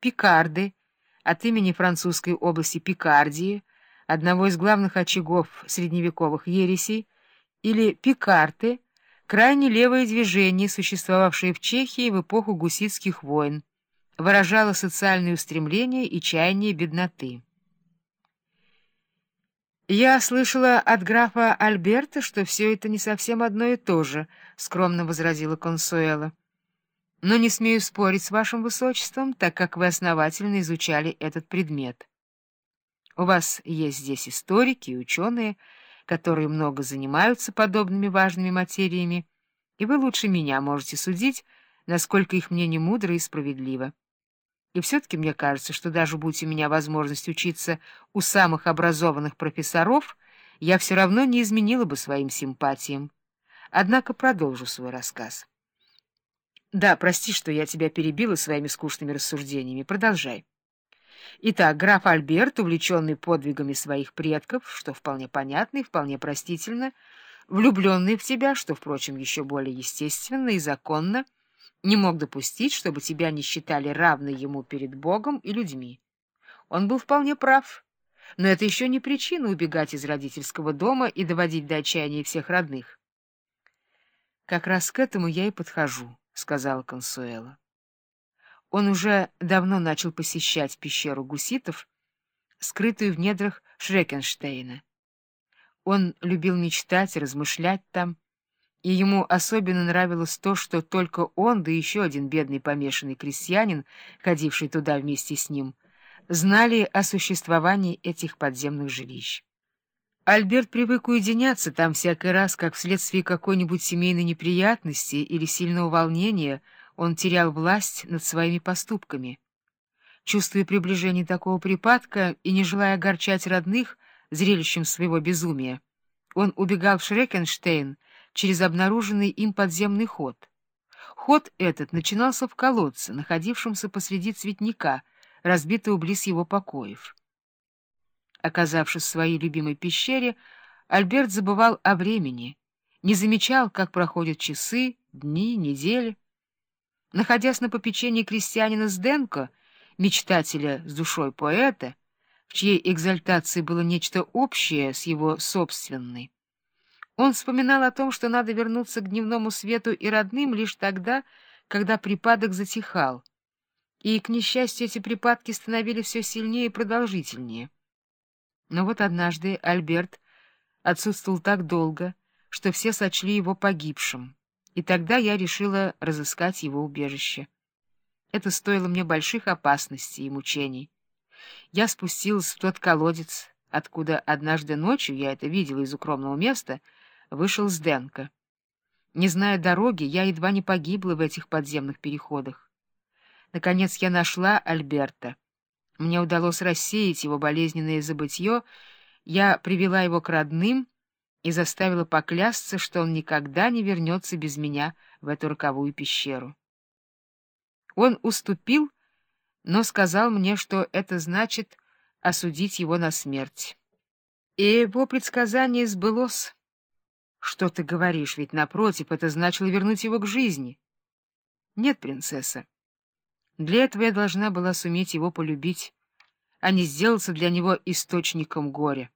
Пикарды от имени французской области Пикардии, одного из главных очагов средневековых ересей, или Пикарты, крайне левое движение, существовавшее в Чехии в эпоху гуситских войн, выражало социальные устремления и чаяния бедноты. «Я слышала от графа Альберта, что все это не совсем одно и то же», — скромно возразила Консуэла. «Но не смею спорить с вашим высочеством, так как вы основательно изучали этот предмет. У вас есть здесь историки и ученые, которые много занимаются подобными важными материями, и вы лучше меня можете судить, насколько их мнение мудро и справедливо». И все-таки мне кажется, что даже будь у меня возможность учиться у самых образованных профессоров, я все равно не изменила бы своим симпатиям. Однако продолжу свой рассказ. Да, прости, что я тебя перебила своими скучными рассуждениями. Продолжай. Итак, граф Альберт, увлеченный подвигами своих предков, что вполне понятно и вполне простительно, влюбленный в тебя, что, впрочем, еще более естественно и законно, — не мог допустить, чтобы тебя не считали равной ему перед Богом и людьми. Он был вполне прав, но это еще не причина убегать из родительского дома и доводить до отчаяния всех родных. — Как раз к этому я и подхожу, — сказала Консуэла. Он уже давно начал посещать пещеру гуситов, скрытую в недрах Шрекенштейна. Он любил мечтать и размышлять там, и ему особенно нравилось то, что только он, да еще один бедный помешанный крестьянин, ходивший туда вместе с ним, знали о существовании этих подземных жилищ. Альберт привык уединяться там всякий раз, как вследствие какой-нибудь семейной неприятности или сильного волнения он терял власть над своими поступками. Чувствуя приближение такого припадка и не желая огорчать родных зрелищем своего безумия, он убегал в Шрекенштейн, через обнаруженный им подземный ход. Ход этот начинался в колодце, находившемся посреди цветника, разбитого близ его покоев. Оказавшись в своей любимой пещере, Альберт забывал о времени, не замечал, как проходят часы, дни, недели. Находясь на попечении крестьянина Сденко, мечтателя с душой поэта, в чьей экзальтации было нечто общее с его собственной, он вспоминал о том, что надо вернуться к дневному свету и родным лишь тогда, когда припадок затихал. И, к несчастью, эти припадки становились все сильнее и продолжительнее. Но вот однажды Альберт отсутствовал так долго, что все сочли его погибшим, и тогда я решила разыскать его убежище. Это стоило мне больших опасностей и мучений. Я спустилась в тот колодец, откуда однажды ночью, я это видела из укромного места, вышел с Денка. Не зная дороги, я едва не погибла в этих подземных переходах. Наконец я нашла Альберта. Мне удалось рассеять его болезненное забытье, я привела его к родным и заставила поклясться, что он никогда не вернется без меня в эту роковую пещеру. Он уступил, но сказал мне, что это значит осудить его на смерть. И его предсказание сбылось. Что ты говоришь? Ведь, напротив, это значило вернуть его к жизни. Нет, принцесса. Для этого я должна была суметь его полюбить, а не сделаться для него источником горя.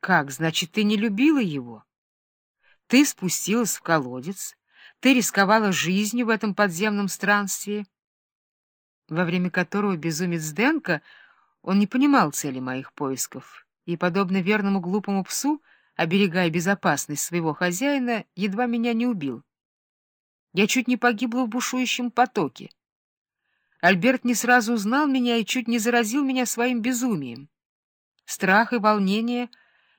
Как, значит, ты не любила его? Ты спустилась в колодец, ты рисковала жизнью в этом подземном странстве, во время которого безумец Денка, он не понимал цели моих поисков, и, подобно верному глупому псу, оберегая безопасность своего хозяина, едва меня не убил. Я чуть не погибла в бушующем потоке. Альберт не сразу узнал меня и чуть не заразил меня своим безумием. Страх и волнение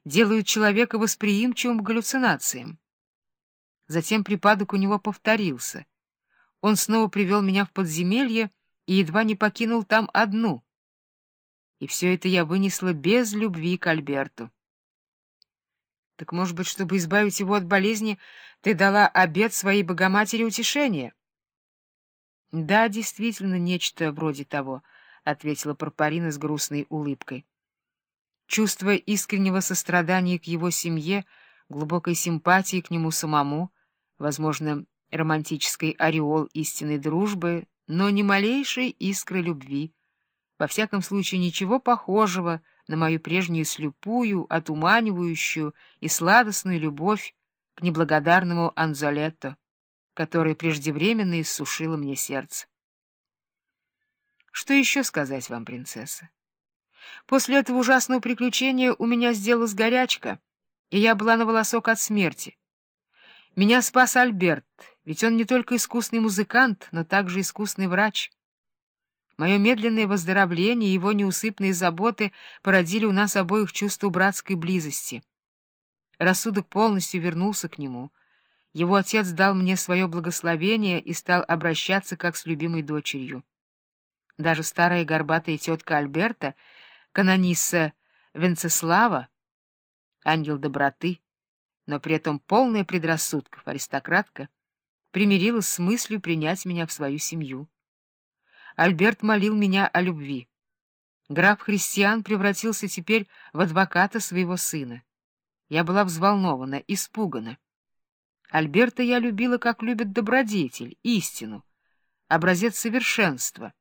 делают человека восприимчивым к галлюцинациям. Затем припадок у него повторился. Он снова привел меня в подземелье и едва не покинул там одну. И все это я вынесла без любви к Альберту. Так, может быть, чтобы избавить его от болезни, ты дала обет своей Богоматери утешения? — Да, действительно, нечто вроде того, — ответила Парпарина с грустной улыбкой. Чувство искреннего сострадания к его семье, глубокой симпатии к нему самому, возможно, романтический ореол истинной дружбы но ни малейшей искры любви, во всяком случае ничего похожего на мою прежнюю слепую, отуманивающую и сладостную любовь к неблагодарному Анзолетто, которая преждевременно иссушила мне сердце. Что еще сказать вам, принцесса? После этого ужасного приключения у меня сделалась горячка, и я была на волосок от смерти. Меня спас Альберт, ведь он не только искусный музыкант, но также искусный врач. Мое медленное выздоровление и его неусыпные заботы породили у нас обоих чувство братской близости. Рассудок полностью вернулся к нему. Его отец дал мне свое благословение и стал обращаться как с любимой дочерью. Даже старая горбатая тетка Альберта, канонисса Венцеслава, ангел доброты, но при этом полная предрассудков аристократка, примирилась с мыслью принять меня в свою семью. Альберт молил меня о любви. Граф Христиан превратился теперь в адвоката своего сына. Я была взволнована, испугана. Альберта я любила, как любит добродетель, истину, образец совершенства.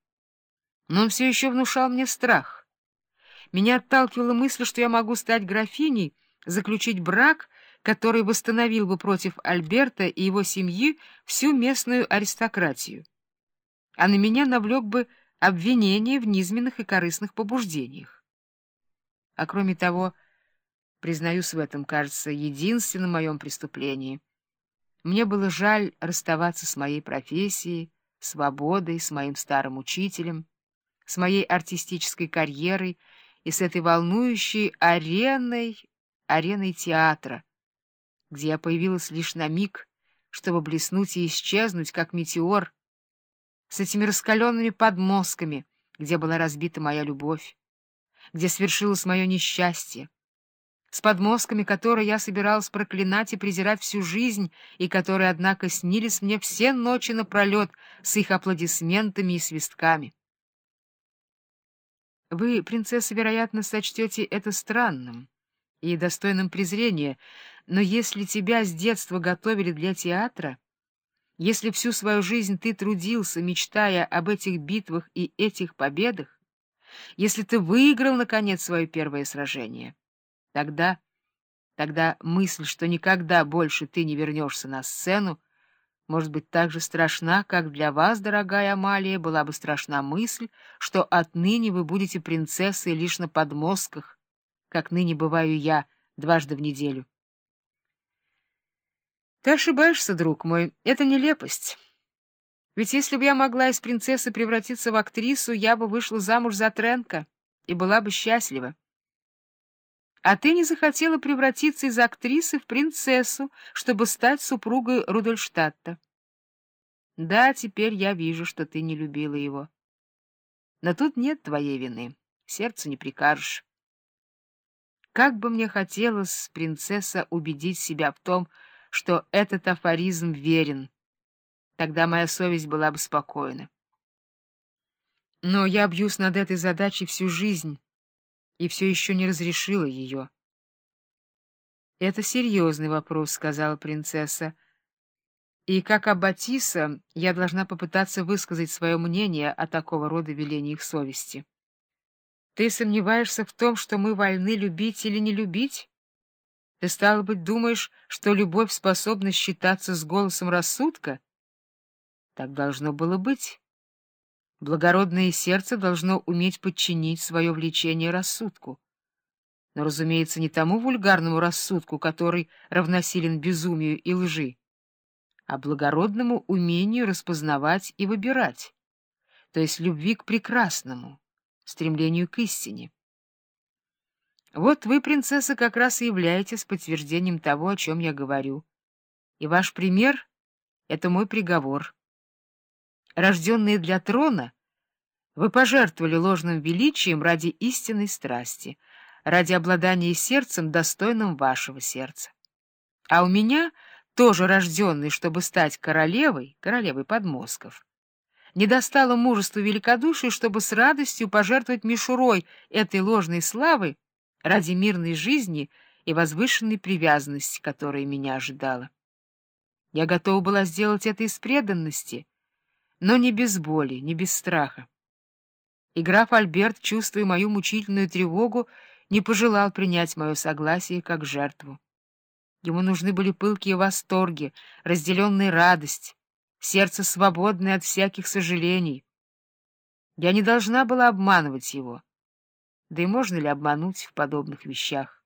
Но он все еще внушал мне страх. Меня отталкивала мысль, что я могу стать графиней, заключить брак, который восстановил бы против Альберта и его семьи всю местную аристократию а на меня навлек бы обвинение в низменных и корыстных побуждениях. А кроме того, признаюсь в этом, кажется, единственном моем преступлении. Мне было жаль расставаться с моей профессией, свободой, с моим старым учителем, с моей артистической карьерой и с этой волнующей ареной, ареной театра, где я появилась лишь на миг, чтобы блеснуть и исчезнуть, как метеор, с этими раскаленными подмозгами, где была разбита моя любовь, где свершилось мое несчастье, с подмозгами, которые я собиралась проклинать и презирать всю жизнь, и которые, однако, снились мне все ночи напролет с их аплодисментами и свистками. Вы, принцесса, вероятно, сочтете это странным и достойным презрения, но если тебя с детства готовили для театра, если всю свою жизнь ты трудился, мечтая об этих битвах и этих победах, если ты выиграл, наконец, свое первое сражение, тогда, тогда мысль, что никогда больше ты не вернешься на сцену, может быть так же страшна, как для вас, дорогая Амалия, была бы страшна мысль, что отныне вы будете принцессой лишь на подмостках, как ныне бываю я дважды в неделю. Ты ошибаешься, друг мой, это нелепость. Ведь если бы я могла из принцессы превратиться в актрису, я бы вышла замуж за Тренка и была бы счастлива. А ты не захотела превратиться из актрисы в принцессу, чтобы стать супругой Рудольштадта. Да, теперь я вижу, что ты не любила его. Но тут нет твоей вины, сердцу не прикажешь. Как бы мне хотелось, принцесса, убедить себя в том, что этот афоризм верен. Тогда моя совесть была бы спокойна. Но я бьюсь над этой задачей всю жизнь и все еще не разрешила ее. «Это серьезный вопрос», — сказала принцесса. «И как Аббатиса я должна попытаться высказать свое мнение о такого рода велениях совести. Ты сомневаешься в том, что мы вольны любить или не любить?» Ты, стало быть, думаешь, что любовь способна считаться с голосом рассудка? Так должно было быть. Благородное сердце должно уметь подчинить свое влечение рассудку. Но, разумеется, не тому вульгарному рассудку, который равносилен безумию и лжи, а благородному умению распознавать и выбирать, то есть любви к прекрасному, стремлению к истине. Вот вы, принцесса, как раз и являетесь подтверждением того, о чем я говорю. И ваш пример — это мой приговор. Рожденные для трона, вы пожертвовали ложным величием ради истинной страсти, ради обладания сердцем, достойным вашего сердца. А у меня, тоже рожденный, чтобы стать королевой, королевой подмостков, не достало мужества великодушия, чтобы с радостью пожертвовать мишурой этой ложной славы ради мирной жизни и возвышенной привязанности, которая меня ожидала. Я готова была сделать это из преданности, но не без боли, не без страха. И граф Альберт, чувствуя мою мучительную тревогу, не пожелал принять мое согласие как жертву. Ему нужны были пылкие восторги, разделенная радость, сердце свободное от всяких сожалений. Я не должна была обманывать его. Да и можно ли обмануть в подобных вещах?